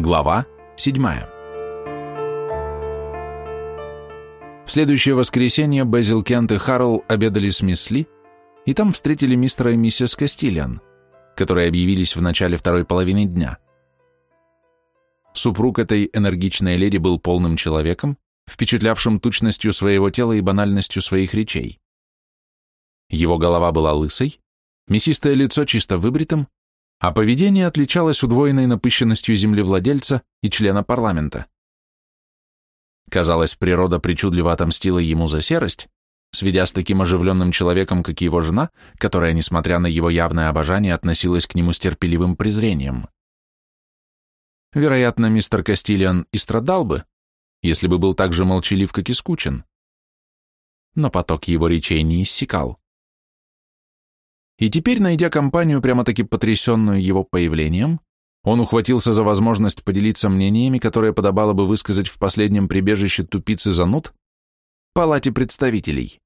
Глава 7. В следующее воскресенье Безил Кент и Харрелл обедали с мисс Ли, и там встретили мистера и миссис Кастильян, которые объявились в начале второй половины дня. Супруг этой энергичной леди был полным человеком, впечатлявшим тучностью своего тела и банальностью своих речей. Его голова была лысой, мясистое лицо чисто выбритым, а поведение отличалось удвоенной напыщенностью землевладельца и члена парламента. Казалось, природа причудливо отомстила ему за серость, сведя с таким оживленным человеком, как его жена, которая, несмотря на его явное обожание, относилась к нему с терпеливым презрением. Вероятно, мистер Кастильян и страдал бы, если бы был так же молчалив, как и скучен. Но поток его речей не иссякал. И теперь, найдя компанию, прямо-таки потрясенную его появлением, он ухватился за возможность поделиться мнениями, которые подобало бы высказать в последнем прибежище тупицы зануд, палате представителей.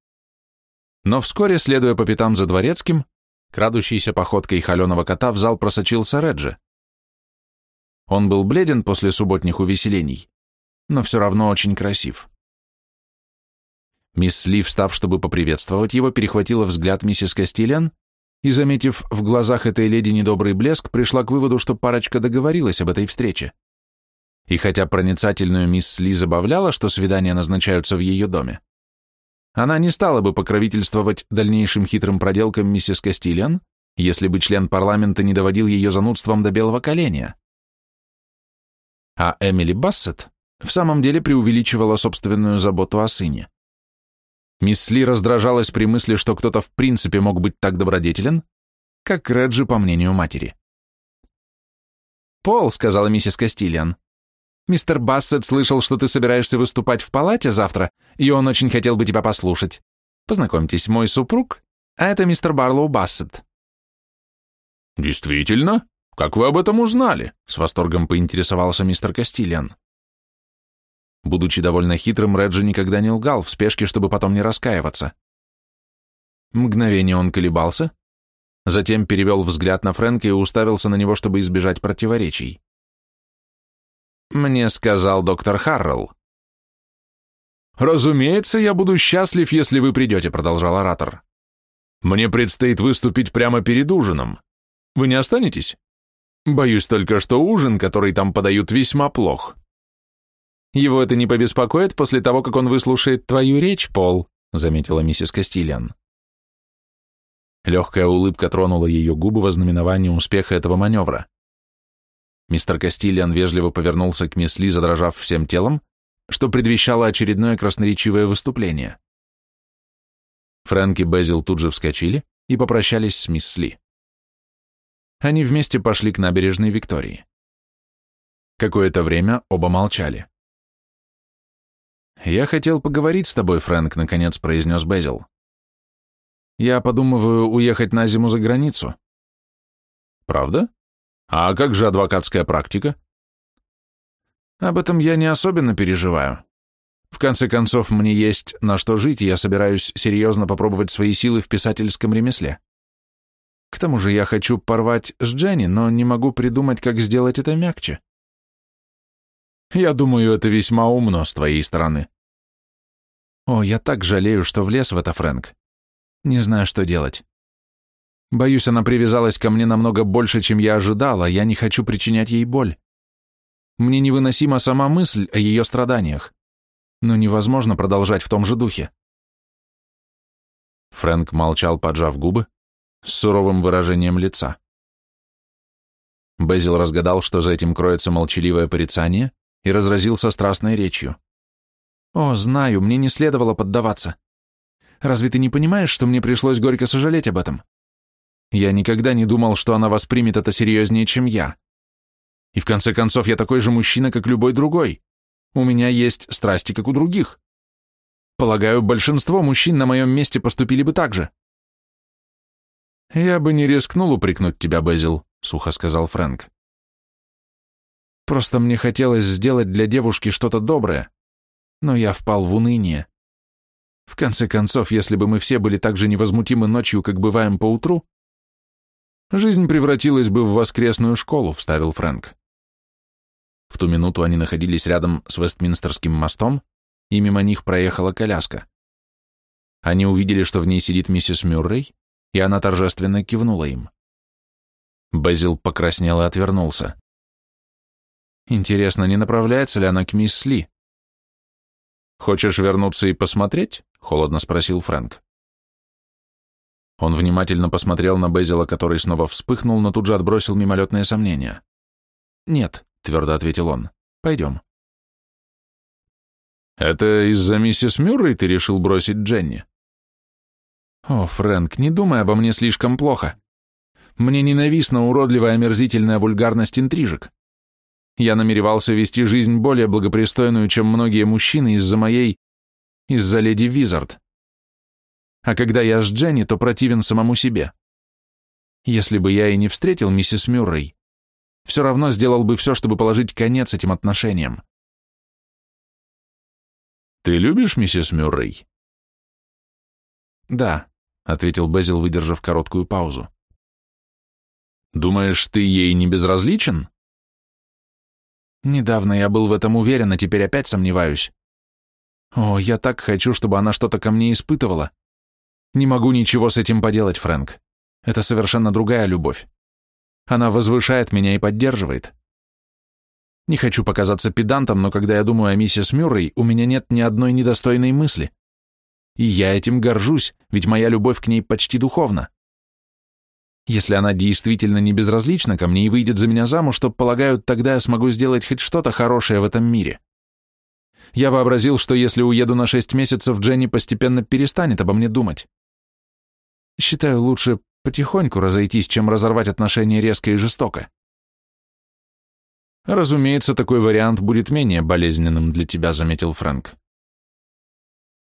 Но вскоре, следуя по пятам за дворецким, крадущейся походкой холеного кота в зал просочился Реджи. Он был бледен после субботних увеселений, но все равно очень красив. Мисс Ли, встав, чтобы поприветствовать его, перехватила взгляд миссис Кастильян и, заметив в глазах этой леди недобрый блеск, пришла к выводу, что парочка договорилась об этой встрече. И хотя проницательную мисс Ли забавляла, что свидания назначаются в ее доме, она не стала бы покровительствовать дальнейшим хитрым проделкам миссис Кастильян, если бы член парламента не доводил ее занудством до белого коленя. А Эмили Бассет в самом деле преувеличивала собственную заботу о сыне. Мисс Ли раздражалась при мысли, что кто-то в принципе мог быть так добродетелен, как Реджи, по мнению матери. «Пол», — сказала миссис Кастильян, — «мистер Бассет слышал, что ты собираешься выступать в палате завтра, и он очень хотел бы тебя послушать. Познакомьтесь, мой супруг, а это мистер Барлоу Бассет». «Действительно? Как вы об этом узнали?» — с восторгом поинтересовался мистер Кастильян. Будучи довольно хитрым, Реджи никогда не лгал в спешке, чтобы потом не раскаиваться. Мгновение он колебался, затем перевел взгляд на Фрэнка и уставился на него, чтобы избежать противоречий. «Мне сказал доктор Харрелл». «Разумеется, я буду счастлив, если вы придете», — продолжал оратор. «Мне предстоит выступить прямо перед ужином. Вы не останетесь? Боюсь только, что ужин, который там подают, весьма плох». «Его это не побеспокоит после того, как он выслушает твою речь, Пол», заметила миссис Кастильян. Легкая улыбка тронула ее губы во знаменовании успеха этого маневра. Мистер Кастильян вежливо повернулся к мисс Ли, задрожав всем телом, что предвещало очередное красноречивое выступление. Фрэнк и Безил тут же вскочили и попрощались с мисс Ли. Они вместе пошли к набережной Виктории. Какое-то время оба молчали. «Я хотел поговорить с тобой, Фрэнк», — наконец произнес Безил. «Я подумываю уехать на зиму за границу». «Правда? А как же адвокатская практика?» «Об этом я не особенно переживаю. В конце концов, мне есть на что жить, и я собираюсь серьезно попробовать свои силы в писательском ремесле. К тому же я хочу порвать с Дженни, но не могу придумать, как сделать это мягче». «Я думаю, это весьма умно с твоей стороны», о, я так жалею, что влез в это, Фрэнк. Не знаю, что делать. Боюсь, она привязалась ко мне намного больше, чем я ожидала, я не хочу причинять ей боль. Мне невыносима сама мысль о ее страданиях, но невозможно продолжать в том же духе. Фрэнк молчал, поджав губы, с суровым выражением лица. Безил разгадал, что за этим кроется молчаливое порицание, и разразился страстной речью. О, знаю, мне не следовало поддаваться. Разве ты не понимаешь, что мне пришлось горько сожалеть об этом? Я никогда не думал, что она воспримет это серьезнее, чем я. И в конце концов, я такой же мужчина, как любой другой. У меня есть страсти, как у других. Полагаю, большинство мужчин на моем месте поступили бы так же. «Я бы не рискнул упрекнуть тебя, Безил», — сухо сказал Фрэнк. «Просто мне хотелось сделать для девушки что-то доброе, но я впал в уныние. В конце концов, если бы мы все были так же невозмутимы ночью, как бываем по утру, жизнь превратилась бы в воскресную школу, вставил Фрэнк. В ту минуту они находились рядом с Вестминстерским мостом, и мимо них проехала коляска. Они увидели, что в ней сидит миссис Мюррей, и она торжественно кивнула им. Безил покраснел и отвернулся. Интересно, не направляется ли она к мисс Ли? «Хочешь вернуться и посмотреть?» — холодно спросил Фрэнк. Он внимательно посмотрел на Безила, который снова вспыхнул, но тут же отбросил мимолетные сомнения. «Нет», — твердо ответил он, — «пойдем». «Это из-за миссис Мюррей ты решил бросить Дженни?» «О, Фрэнк, не думай обо мне слишком плохо. Мне ненавистна уродливая омерзительная вульгарность интрижек. Я намеревался вести жизнь более благопристойную, чем многие мужчины из-за моей... из-за леди Визард. А когда я с Дженни, то противен самому себе. Если бы я и не встретил миссис Мюррей, все равно сделал бы все, чтобы положить конец этим отношениям. «Ты любишь миссис Мюррей?» «Да», — ответил Безил, выдержав короткую паузу. «Думаешь, ты ей не безразличен?» «Недавно я был в этом уверен, а теперь опять сомневаюсь. О, я так хочу, чтобы она что-то ко мне испытывала. Не могу ничего с этим поделать, Фрэнк. Это совершенно другая любовь. Она возвышает меня и поддерживает. Не хочу показаться педантом, но когда я думаю о миссис Мюррей, у меня нет ни одной недостойной мысли. И я этим горжусь, ведь моя любовь к ней почти духовна. Если она действительно не безразлична ко мне и выйдет за меня замуж, то, полагаю, тогда я смогу сделать хоть что-то хорошее в этом мире. Я вообразил, что если уеду на шесть месяцев, Дженни постепенно перестанет обо мне думать. Считаю, лучше потихоньку разойтись, чем разорвать отношения резко и жестоко. Разумеется, такой вариант будет менее болезненным для тебя, заметил Фрэнк.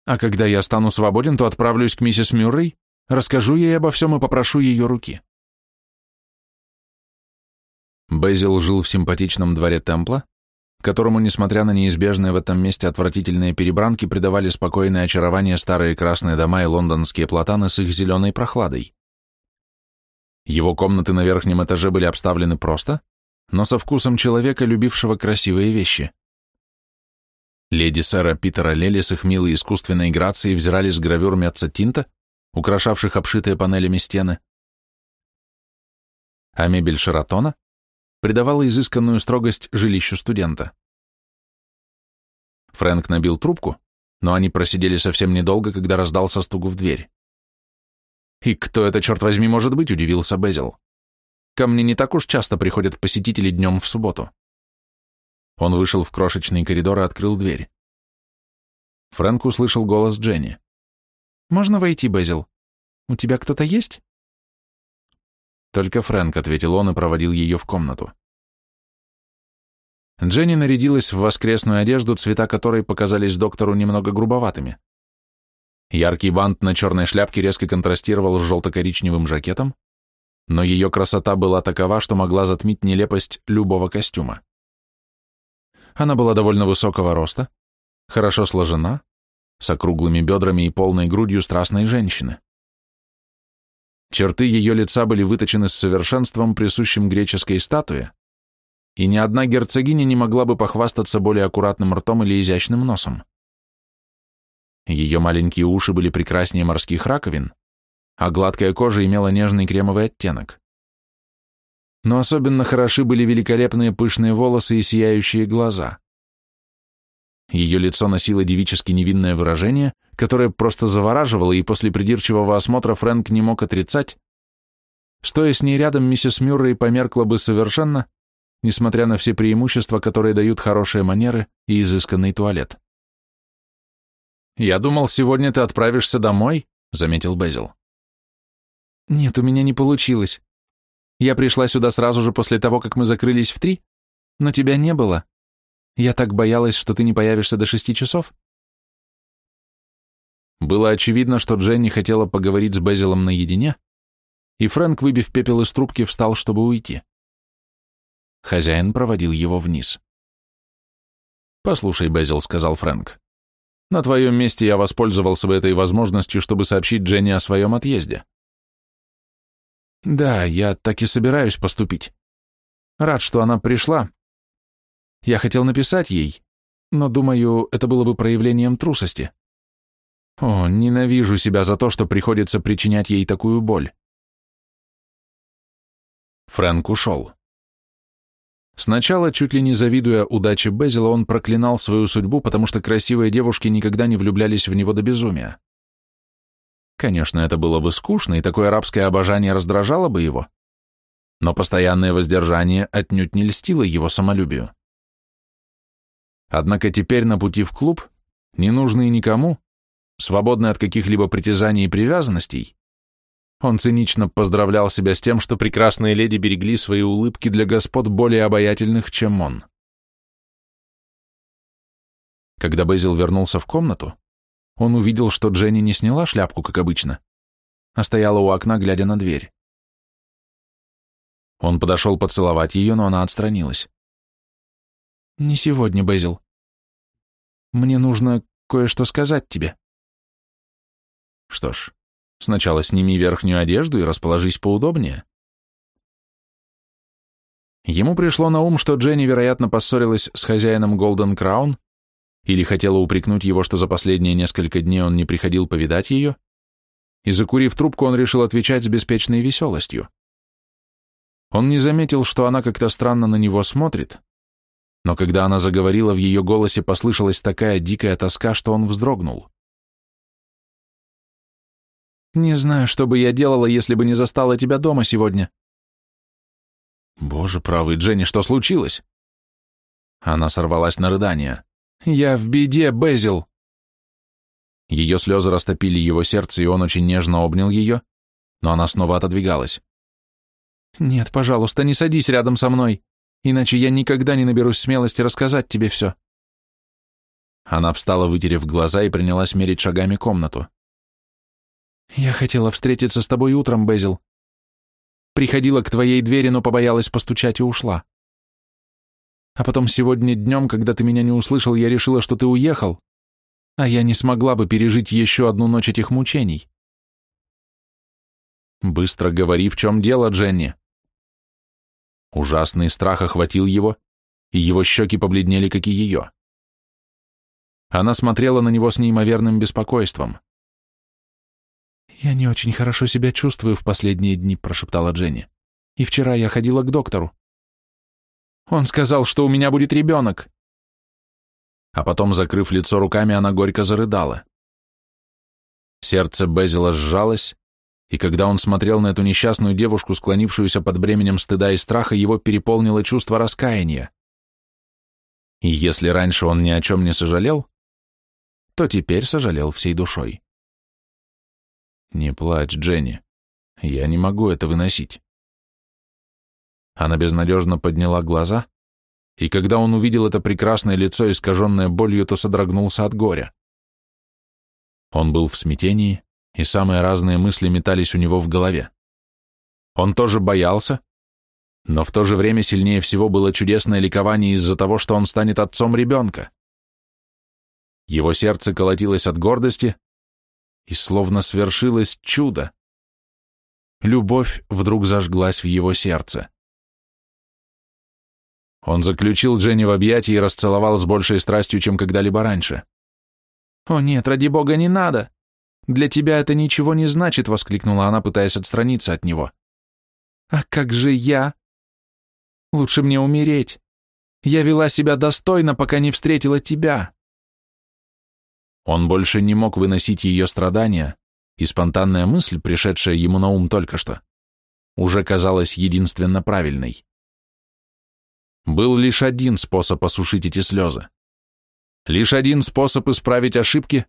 А когда я стану свободен, то отправлюсь к миссис Мюррей, расскажу ей обо всем и попрошу ее руки. Безил жил в симпатичном дворе Темпла, которому, несмотря на неизбежные в этом месте отвратительные перебранки, придавали спокойное очарование старые красные дома и лондонские платаны с их зеленой прохладой. Его комнаты на верхнем этаже были обставлены просто, но со вкусом человека, любившего красивые вещи. Леди сэра Питера Лели с их милой искусственной грацией взирали с гравюр Метца Тинта, украшавших обшитые панелями стены. А мебель Шератона придавала изысканную строгость жилищу студента. Фрэнк набил трубку, но они просидели совсем недолго, когда раздался стук в дверь. «И кто это, черт возьми, может быть?» – удивился Безил. «Ко мне не так уж часто приходят посетители днем в субботу». Он вышел в крошечный коридор и открыл дверь. Фрэнк услышал голос Дженни. «Можно войти, Безил? У тебя кто-то есть?» Только Фрэнк, ответил он и проводил ее в комнату. Дженни нарядилась в воскресную одежду, цвета которой показались доктору немного грубоватыми. Яркий бант на черной шляпке резко контрастировал с желто-коричневым жакетом, но ее красота была такова, что могла затмить нелепость любого костюма. Она была довольно высокого роста, хорошо сложена, с округлыми бедрами и полной грудью страстной женщины. Черты ее лица были выточены с совершенством, присущим греческой статуе, и ни одна герцогиня не могла бы похвастаться более аккуратным ртом или изящным носом. Ее маленькие уши были прекраснее морских раковин, а гладкая кожа имела нежный кремовый оттенок. Но особенно хороши были великолепные пышные волосы и сияющие глаза. Ее лицо носило девически невинное выражение, которое просто завораживало, и после придирчивого осмотра Фрэнк не мог отрицать. Стоя с ней рядом, миссис Мюррей померкла бы совершенно, несмотря на все преимущества, которые дают хорошие манеры и изысканный туалет. «Я думал, сегодня ты отправишься домой», — заметил Безил. «Нет, у меня не получилось. Я пришла сюда сразу же после того, как мы закрылись в три, но тебя не было. Я так боялась, что ты не появишься до шести часов. Было очевидно, что Дженни хотела поговорить с Безилом наедине, и Фрэнк, выбив пепел из трубки, встал, чтобы уйти. Хозяин проводил его вниз. «Послушай, Безил», — сказал Фрэнк, — «на твоем месте я воспользовался бы этой возможностью, чтобы сообщить Дженни о своем отъезде». «Да, я так и собираюсь поступить. Рад, что она пришла, Я хотел написать ей, но, думаю, это было бы проявлением трусости. О, ненавижу себя за то, что приходится причинять ей такую боль. Фрэнк ушел. Сначала, чуть ли не завидуя удаче Безила, он проклинал свою судьбу, потому что красивые девушки никогда не влюблялись в него до безумия. Конечно, это было бы скучно, и такое арабское обожание раздражало бы его, но постоянное воздержание отнюдь не льстило его самолюбию. Однако теперь на пути в клуб, не нужный никому, свободный от каких-либо притязаний и привязанностей, он цинично поздравлял себя с тем, что прекрасные леди берегли свои улыбки для господ более обаятельных, чем он. Когда Безил вернулся в комнату, он увидел, что Дженни не сняла шляпку, как обычно, а стояла у окна, глядя на дверь. Он подошел поцеловать ее, но она отстранилась. «Не сегодня, Безил. Мне нужно кое-что сказать тебе». Что ж, сначала сними верхнюю одежду и расположись поудобнее. Ему пришло на ум, что Дженни, вероятно, поссорилась с хозяином Голден Краун или хотела упрекнуть его, что за последние несколько дней он не приходил повидать ее, и, закурив трубку, он решил отвечать с беспечной веселостью. Он не заметил, что она как-то странно на него смотрит, но когда она заговорила, в ее голосе послышалась такая дикая тоска, что он вздрогнул. «Не знаю, что бы я делала, если бы не застала тебя дома сегодня». «Боже правый, Дженни, что случилось?» Она сорвалась на рыдание. «Я в беде, Безил!» Ее слезы растопили его сердце, и он очень нежно обнял ее, но она снова отодвигалась. «Нет, пожалуйста, не садись рядом со мной, иначе я никогда не наберусь смелости рассказать тебе все». Она встала, вытерев глаза, и принялась мерить шагами комнату. «Я хотела встретиться с тобой утром, Безил. Приходила к твоей двери, но побоялась постучать и ушла. А потом сегодня днем, когда ты меня не услышал, я решила, что ты уехал, а я не смогла бы пережить еще одну ночь этих мучений. Быстро говори, в чем дело, Дженни. Ужасный страх охватил его, и его щеки побледнели, как и ее. Она смотрела на него с неимоверным беспокойством. «Я не очень хорошо себя чувствую в последние дни», — прошептала Дженни. «И вчера я ходила к доктору. Он сказал, что у меня будет ребенок. А потом, закрыв лицо руками, она горько зарыдала. Сердце Безила сжалось, и когда он смотрел на эту несчастную девушку, склонившуюся под бременем стыда и страха, его переполнило чувство раскаяния. И если раньше он ни о чем не сожалел, то теперь сожалел всей душой. «Не плачь, Дженни. Я не могу это выносить». Она безнадежно подняла глаза, и когда он увидел это прекрасное лицо, искаженное болью, то содрогнулся от горя. Он был в смятении, и самые разные мысли метались у него в голове. Он тоже боялся, но в то же время сильнее всего было чудесное ликование из-за того, что он станет отцом ребенка. Его сердце колотилось от гордости, и словно свершилось чудо. Любовь вдруг зажглась в его сердце. Он заключил Дженни в объятия и расцеловал с большей страстью, чем когда-либо раньше. «О нет, ради бога, не надо! Для тебя это ничего не значит!» — воскликнула она, пытаясь отстраниться от него. «А как же я? Лучше мне умереть. Я вела себя достойно, пока не встретила тебя». Он больше не мог выносить ее страдания, и спонтанная мысль, пришедшая ему на ум только что, уже казалась единственно правильной. Был лишь один способ осушить эти слезы. Лишь один способ исправить ошибки,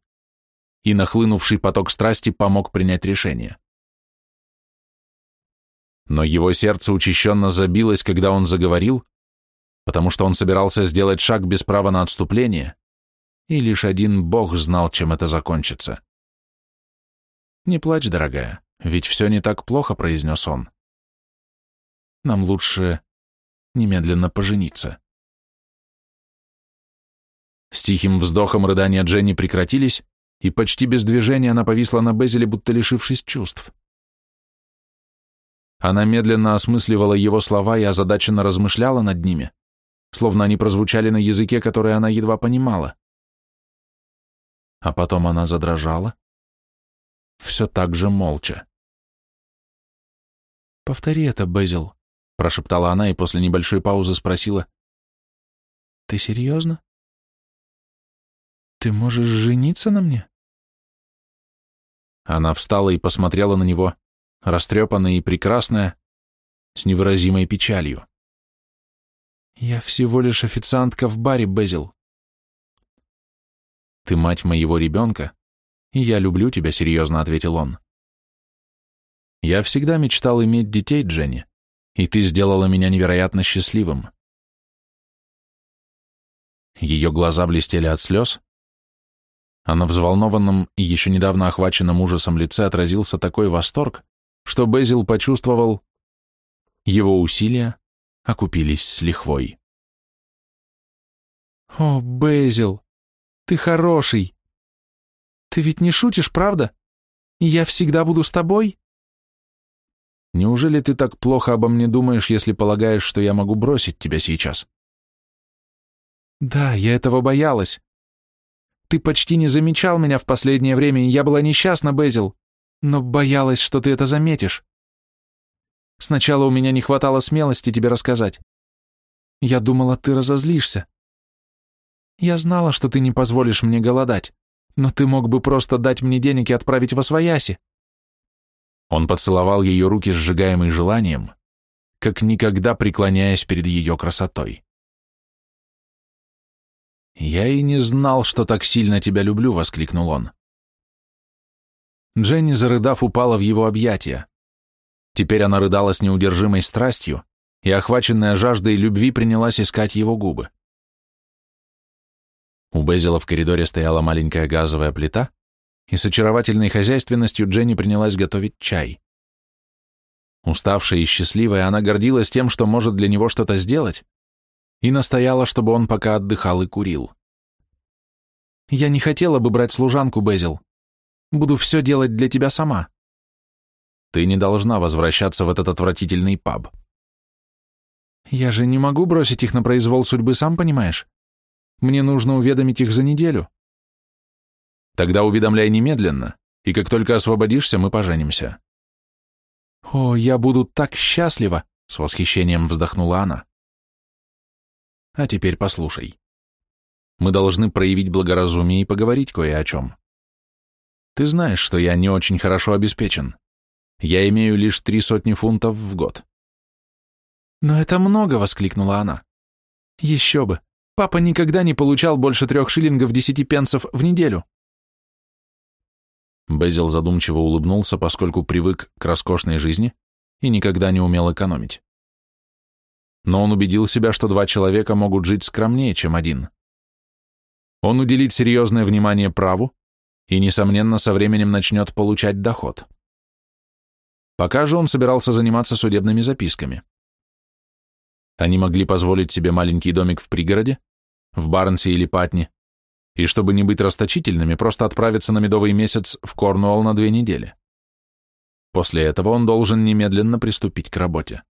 и нахлынувший поток страсти помог принять решение. Но его сердце учащенно забилось, когда он заговорил, потому что он собирался сделать шаг без права на отступление, и лишь один Бог знал, чем это закончится. «Не плачь, дорогая, ведь все не так плохо», — произнес он. «Нам лучше немедленно пожениться. С тихим вздохом рыдания Дженни прекратились, и почти без движения она повисла на Безеле, будто лишившись чувств. Она медленно осмысливала его слова и озадаченно размышляла над ними, словно они прозвучали на языке, который она едва понимала. А потом она задрожала, все так же молча. «Повтори это, Безил», — прошептала она и после небольшой паузы спросила. «Ты серьезно? Ты можешь жениться на мне?» Она встала и посмотрела на него, растрепанная и прекрасная, с невыразимой печалью. «Я всего лишь официантка в баре, Безил. Ты мать моего ребенка, и я люблю тебя», — серьезно ответил он. «Я всегда мечтал иметь детей, Дженни, и ты сделала меня невероятно счастливым». Ее глаза блестели от слез, а на взволнованном и еще недавно охваченном ужасом лице отразился такой восторг, что Безил почувствовал, его усилия окупились с лихвой. «О, Безил, ты хороший! Ты ведь не шутишь, правда? Я всегда буду с тобой?» «Неужели ты так плохо обо мне думаешь, если полагаешь, что я могу бросить тебя сейчас?» «Да, я этого боялась. Ты почти не замечал меня в последнее время, и я была несчастна, Безил, но боялась, что ты это заметишь. Сначала у меня не хватало смелости тебе рассказать. Я думала, ты разозлишься. Я знала, что ты не позволишь мне голодать, но ты мог бы просто дать мне денег и отправить во свояси. Он поцеловал ее руки, сжигаемые желанием, как никогда преклоняясь перед ее красотой. «Я и не знал, что так сильно тебя люблю», — воскликнул он. Дженни, зарыдав, упала в его объятия. Теперь она рыдала с неудержимой страстью, и, охваченная жаждой любви, принялась искать его губы. У Безила в коридоре стояла маленькая газовая плита, и с очаровательной хозяйственностью Дженни принялась готовить чай. Уставшая и счастливая, она гордилась тем, что может для него что-то сделать, и настояла, чтобы он пока отдыхал и курил. «Я не хотела бы брать служанку, Безил. Буду все делать для тебя сама». «Ты не должна возвращаться в этот отвратительный паб». «Я же не могу бросить их на произвол судьбы, сам понимаешь. Мне нужно уведомить их за неделю». «Тогда уведомляй немедленно, и как только освободишься, мы поженимся». «О, я буду так счастлива!» — с восхищением вздохнула она. А теперь послушай. Мы должны проявить благоразумие и поговорить кое о чем. Ты знаешь, что я не очень хорошо обеспечен. Я имею лишь три сотни фунтов в год. Но это много, воскликнула она. Еще бы. Папа никогда не получал больше трех шиллингов десяти пенсов в неделю. Безил задумчиво улыбнулся, поскольку привык к роскошной жизни и никогда не умел экономить но он убедил себя, что два человека могут жить скромнее, чем один. Он уделит серьезное внимание праву и, несомненно, со временем начнет получать доход. Пока же он собирался заниматься судебными записками. Они могли позволить себе маленький домик в пригороде, в Барнсе или Патне, и, чтобы не быть расточительными, просто отправиться на медовый месяц в Корнуолл на две недели. После этого он должен немедленно приступить к работе.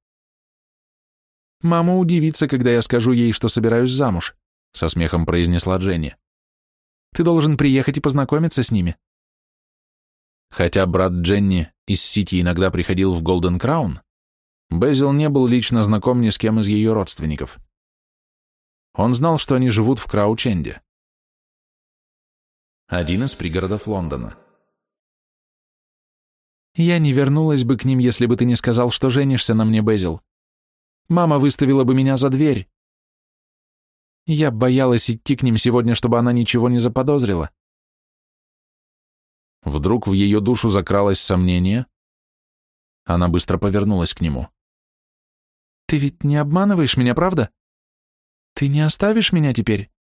«Мама удивится, когда я скажу ей, что собираюсь замуж», — со смехом произнесла Дженни. «Ты должен приехать и познакомиться с ними». Хотя брат Дженни из Сити иногда приходил в Голден Краун, Безил не был лично знаком ни с кем из ее родственников. Он знал, что они живут в Краученде. Один из пригородов Лондона. «Я не вернулась бы к ним, если бы ты не сказал, что женишься на мне, Безил. Мама выставила бы меня за дверь. Я боялась идти к ним сегодня, чтобы она ничего не заподозрила. Вдруг в ее душу закралось сомнение. Она быстро повернулась к нему. «Ты ведь не обманываешь меня, правда? Ты не оставишь меня теперь?»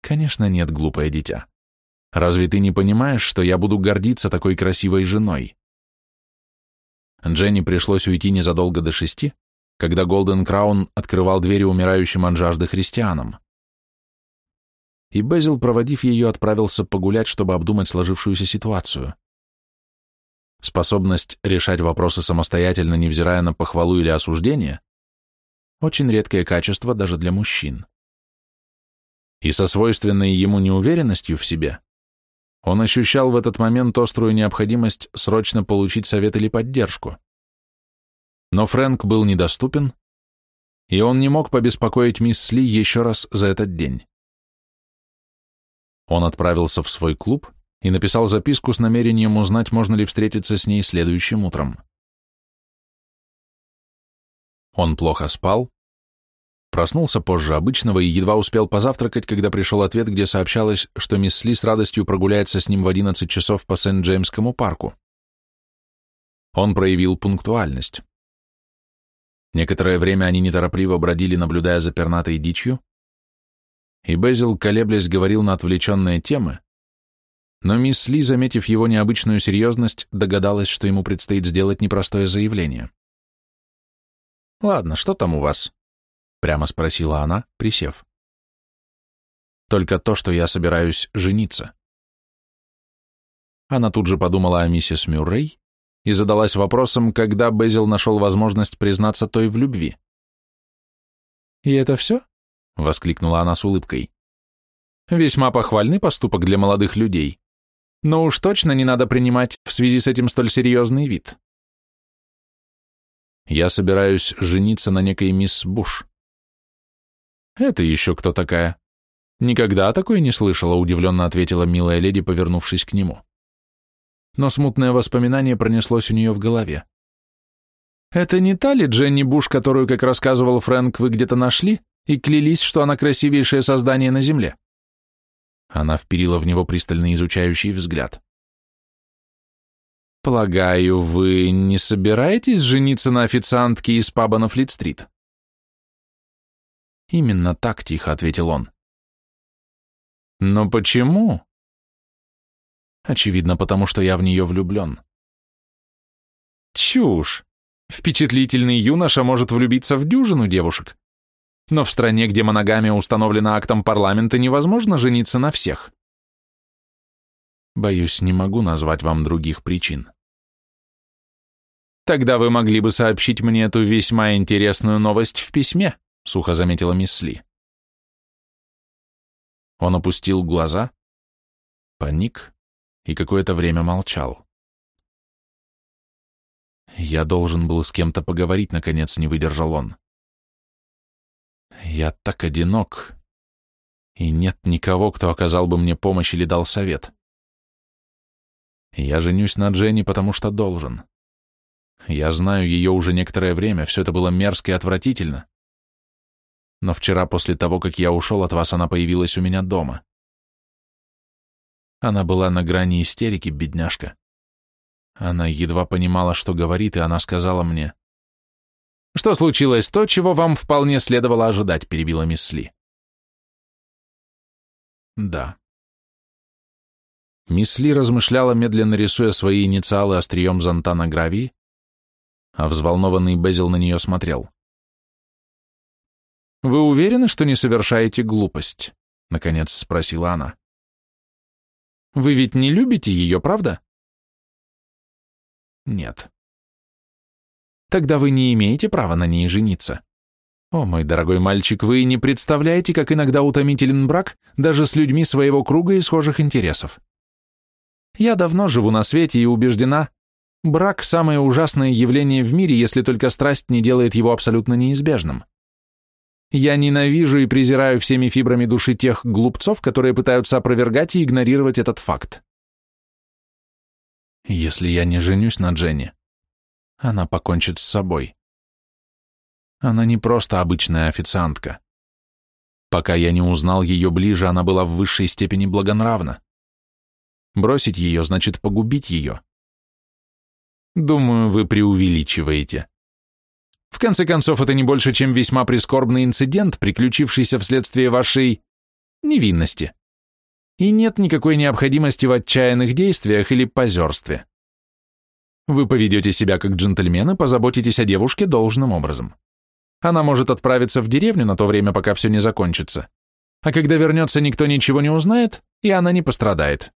«Конечно нет, глупое дитя. Разве ты не понимаешь, что я буду гордиться такой красивой женой?» Дженни пришлось уйти незадолго до шести, когда Голден Краун открывал двери умирающим от жажды христианам. И Безил, проводив ее, отправился погулять, чтобы обдумать сложившуюся ситуацию. Способность решать вопросы самостоятельно, невзирая на похвалу или осуждение, очень редкое качество даже для мужчин. И со свойственной ему неуверенностью в себе он ощущал в этот момент острую необходимость срочно получить совет или поддержку. Но Фрэнк был недоступен, и он не мог побеспокоить мисс Ли еще раз за этот день. Он отправился в свой клуб и написал записку с намерением узнать, можно ли встретиться с ней следующим утром. Он плохо спал, проснулся позже обычного и едва успел позавтракать, когда пришел ответ, где сообщалось, что мисс Ли с радостью прогуляется с ним в 11 часов по Сент-Джеймскому парку. Он проявил пунктуальность. Некоторое время они неторопливо бродили, наблюдая за пернатой дичью, и Безил, колеблясь, говорил на отвлеченные темы, но мисс Ли, заметив его необычную серьезность, догадалась, что ему предстоит сделать непростое заявление. «Ладно, что там у вас?» — прямо спросила она, присев. «Только то, что я собираюсь жениться». Она тут же подумала о миссис Мюррей и задалась вопросом, когда Безил нашел возможность признаться той в любви. «И это все?» — воскликнула она с улыбкой. «Весьма похвальный поступок для молодых людей, но уж точно не надо принимать в связи с этим столь серьезный вид». Я собираюсь жениться на некой мисс Буш. Это еще кто такая? Никогда такой не слышала, удивленно ответила милая леди, повернувшись к нему. Но смутное воспоминание пронеслось у нее в голове. Это не та ли Дженни Буш, которую, как рассказывал Фрэнк, вы где-то нашли и клялись, что она красивейшее создание на земле? Она вперила в него пристальный изучающий взгляд. «Полагаю, вы не собираетесь жениться на официантке из паба на Флит-стрит?» «Именно так», — тихо ответил он. «Но почему?» «Очевидно, потому что я в нее влюблен». «Чушь! Впечатлительный юноша может влюбиться в дюжину девушек. Но в стране, где моногамия установлена актом парламента, невозможно жениться на всех». Боюсь, не могу назвать вам других причин. Тогда вы могли бы сообщить мне эту весьма интересную новость в письме, сухо заметила мисс Ли. Он опустил глаза, паник и какое-то время молчал. Я должен был с кем-то поговорить, наконец не выдержал он. Я так одинок, и нет никого, кто оказал бы мне помощь или дал совет. Я женюсь на Дженни, потому что должен. Я знаю ее уже некоторое время, все это было мерзко и отвратительно. Но вчера, после того, как я ушел от вас, она появилась у меня дома. Она была на грани истерики, бедняжка. Она едва понимала, что говорит, и она сказала мне... «Что случилось? То, чего вам вполне следовало ожидать», — перебила мисс Ли. «Да», Мисс Ли размышляла, медленно рисуя свои инициалы острием зонта на гравии, а взволнованный Безил на нее смотрел. «Вы уверены, что не совершаете глупость?» — наконец спросила она. «Вы ведь не любите ее, правда?» «Нет». «Тогда вы не имеете права на ней жениться. О, мой дорогой мальчик, вы не представляете, как иногда утомителен брак даже с людьми своего круга и схожих интересов. Я давно живу на свете и убеждена, брак – самое ужасное явление в мире, если только страсть не делает его абсолютно неизбежным. Я ненавижу и презираю всеми фибрами души тех глупцов, которые пытаются опровергать и игнорировать этот факт. Если я не женюсь на Дженни, она покончит с собой. Она не просто обычная официантка. Пока я не узнал ее ближе, она была в высшей степени благонравна. Бросить ее значит погубить ее. Думаю, вы преувеличиваете. В конце концов, это не больше, чем весьма прискорбный инцидент, приключившийся вследствие вашей невинности. И нет никакой необходимости в отчаянных действиях или позерстве. Вы поведете себя как джентльмен и позаботитесь о девушке должным образом. Она может отправиться в деревню на то время, пока все не закончится. А когда вернется, никто ничего не узнает, и она не пострадает.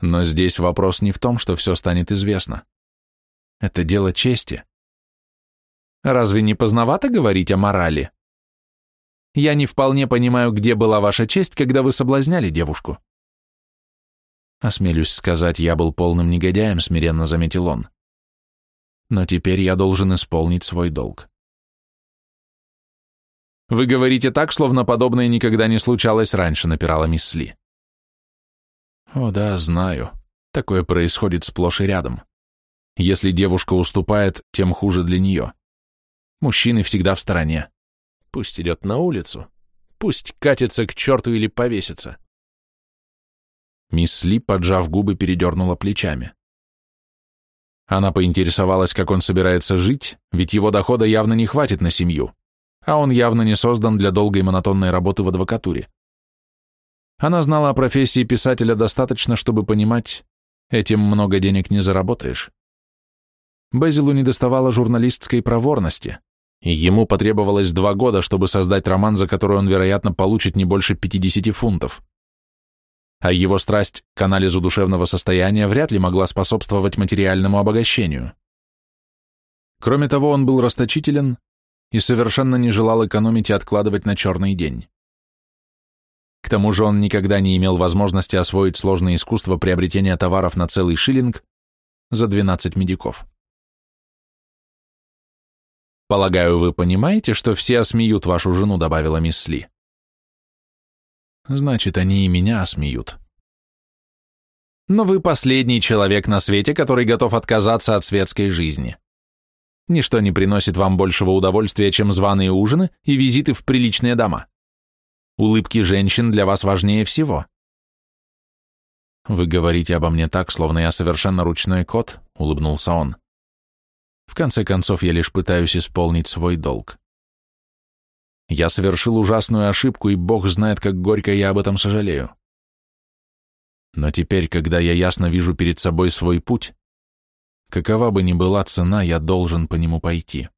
Но здесь вопрос не в том, что все станет известно. Это дело чести. Разве не поздновато говорить о морали? Я не вполне понимаю, где была ваша честь, когда вы соблазняли девушку. Осмелюсь сказать, я был полным негодяем, смиренно заметил он. Но теперь я должен исполнить свой долг. Вы говорите так, словно подобное никогда не случалось раньше, напирала мисс Ли. О да, знаю. Такое происходит сплошь и рядом. Если девушка уступает, тем хуже для нее. Мужчины всегда в стороне. Пусть идет на улицу. Пусть катится к черту или повесится. Мисс Ли, поджав губы, передернула плечами. Она поинтересовалась, как он собирается жить, ведь его дохода явно не хватит на семью, а он явно не создан для долгой монотонной работы в адвокатуре. Она знала о профессии писателя достаточно, чтобы понимать, этим много денег не заработаешь. Безилу недоставало журналистской проворности, ему потребовалось два года, чтобы создать роман, за который он, вероятно, получит не больше 50 фунтов. А его страсть к анализу душевного состояния вряд ли могла способствовать материальному обогащению. Кроме того, он был расточителен и совершенно не желал экономить и откладывать на черный день. К тому же он никогда не имел возможности освоить сложное искусство приобретения товаров на целый шиллинг за 12 медиков. «Полагаю, вы понимаете, что все осмеют вашу жену», — добавила мисс Ли. «Значит, они и меня осмеют». «Но вы последний человек на свете, который готов отказаться от светской жизни. Ничто не приносит вам большего удовольствия, чем званые ужины и визиты в приличные дома. Улыбки женщин для вас важнее всего». «Вы говорите обо мне так, словно я совершенно ручной кот», — улыбнулся он. В конце концов, я лишь пытаюсь исполнить свой долг. Я совершил ужасную ошибку, и Бог знает, как горько я об этом сожалею. Но теперь, когда я ясно вижу перед собой свой путь, какова бы ни была цена, я должен по нему пойти.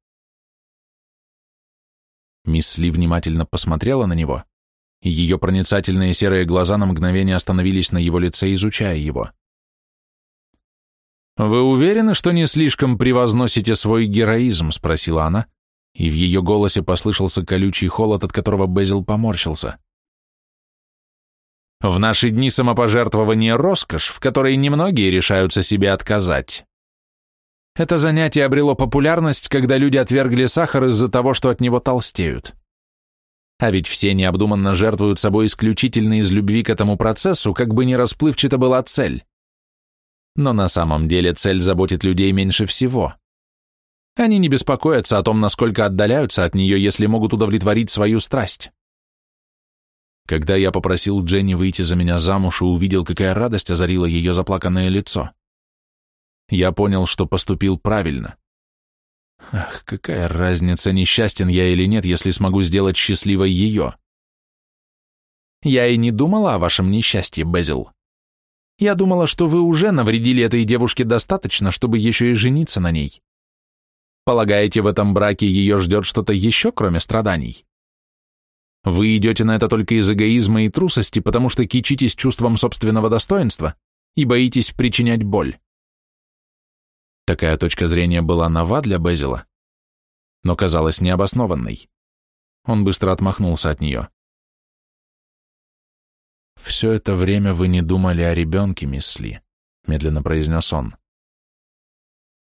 Мисс Ли внимательно посмотрела на него, и ее проницательные серые глаза на мгновение остановились на его лице, изучая его. «Вы уверены, что не слишком превозносите свой героизм?» — спросила она, и в ее голосе послышался колючий холод, от которого Безил поморщился. «В наши дни самопожертвование — роскошь, в которой немногие решаются себе отказать. Это занятие обрело популярность, когда люди отвергли сахар из-за того, что от него толстеют. А ведь все необдуманно жертвуют собой исключительно из любви к этому процессу, как бы ни расплывчата была цель. Но на самом деле цель заботит людей меньше всего. Они не беспокоятся о том, насколько отдаляются от нее, если могут удовлетворить свою страсть. Когда я попросил Дженни выйти за меня замуж и увидел, какая радость озарила ее заплаканное лицо, я понял, что поступил правильно. Ах, какая разница, несчастен я или нет, если смогу сделать счастливой ее. Я и не думала о вашем несчастье, Безил. Я думала, что вы уже навредили этой девушке достаточно, чтобы еще и жениться на ней. Полагаете, в этом браке ее ждет что-то еще, кроме страданий? Вы идете на это только из эгоизма и трусости, потому что кичитесь чувством собственного достоинства и боитесь причинять боль. Такая точка зрения была нова для Безила, но казалась необоснованной. Он быстро отмахнулся от нее. «Все это время вы не думали о ребенке, мисс Ли», — медленно произнес он.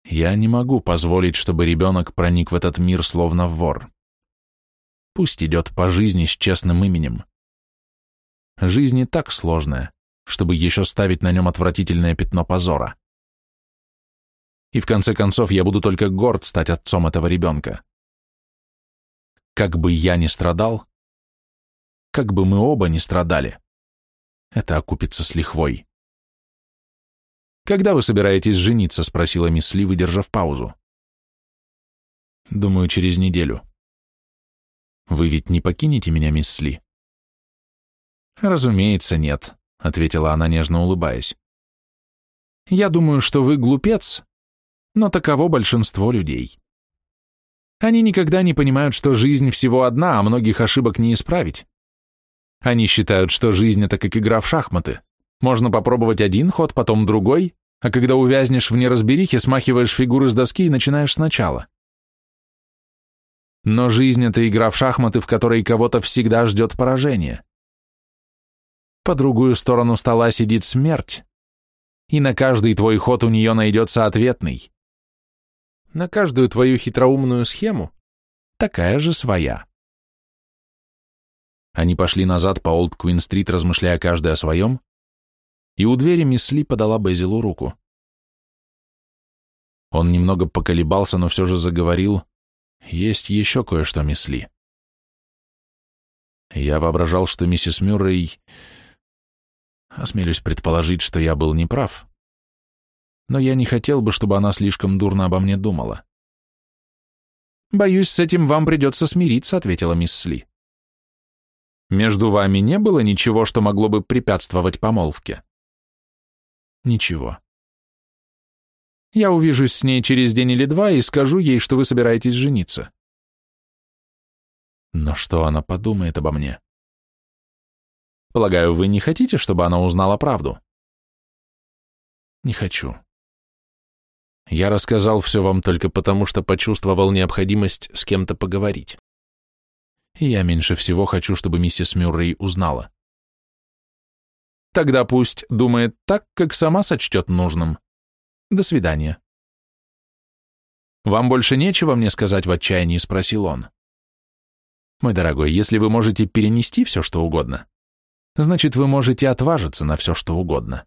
«Я не могу позволить, чтобы ребенок проник в этот мир словно вор. Пусть идет по жизни с честным именем. Жизнь не так сложная, чтобы еще ставить на нем отвратительное пятно позора. И в конце концов я буду только горд стать отцом этого ребенка. Как бы я ни страдал, как бы мы оба ни страдали, это окупится с лихвой. «Когда вы собираетесь жениться?» — спросила мисс Ли, выдержав паузу. «Думаю, через неделю». «Вы ведь не покинете меня, мисс Ли?» «Разумеется, нет», — ответила она, нежно улыбаясь. «Я думаю, что вы глупец, но таково большинство людей. Они никогда не понимают, что жизнь всего одна, а многих ошибок не исправить. Они считают, что жизнь — это как игра в шахматы. Можно попробовать один ход, потом другой, а когда увязнешь в неразберихе, смахиваешь фигуры с доски и начинаешь сначала. Но жизнь — это игра в шахматы, в которой кого-то всегда ждет поражение. По другую сторону стола сидит смерть, и на каждый твой ход у нее найдется ответный. На каждую твою хитроумную схему такая же своя. Они пошли назад по Олд Куин-стрит, размышляя каждый о своем, и у двери мисс Ли подала Безилу руку. Он немного поколебался, но все же заговорил. Есть еще кое-что, мисс Ли. Я воображал, что миссис Мюррей... Осмелюсь предположить, что я был неправ. Но я не хотел бы, чтобы она слишком дурно обо мне думала. «Боюсь, с этим вам придется смириться», — ответила мисс Ли. «Между вами не было ничего, что могло бы препятствовать помолвке?» «Ничего. Я увижусь с ней через день или два и скажу ей, что вы собираетесь жениться». Но что она подумает обо мне? Полагаю, вы не хотите, чтобы она узнала правду? Не хочу. Я рассказал все вам только потому, что почувствовал необходимость с кем-то поговорить. Я меньше всего хочу, чтобы миссис Мюррей узнала. Тогда пусть думает так, как сама сочтет нужным. До свидания. «Вам больше нечего мне сказать в отчаянии?» — спросил он. «Мой дорогой, если вы можете перенести все, что угодно, значит, вы можете отважиться на все, что угодно».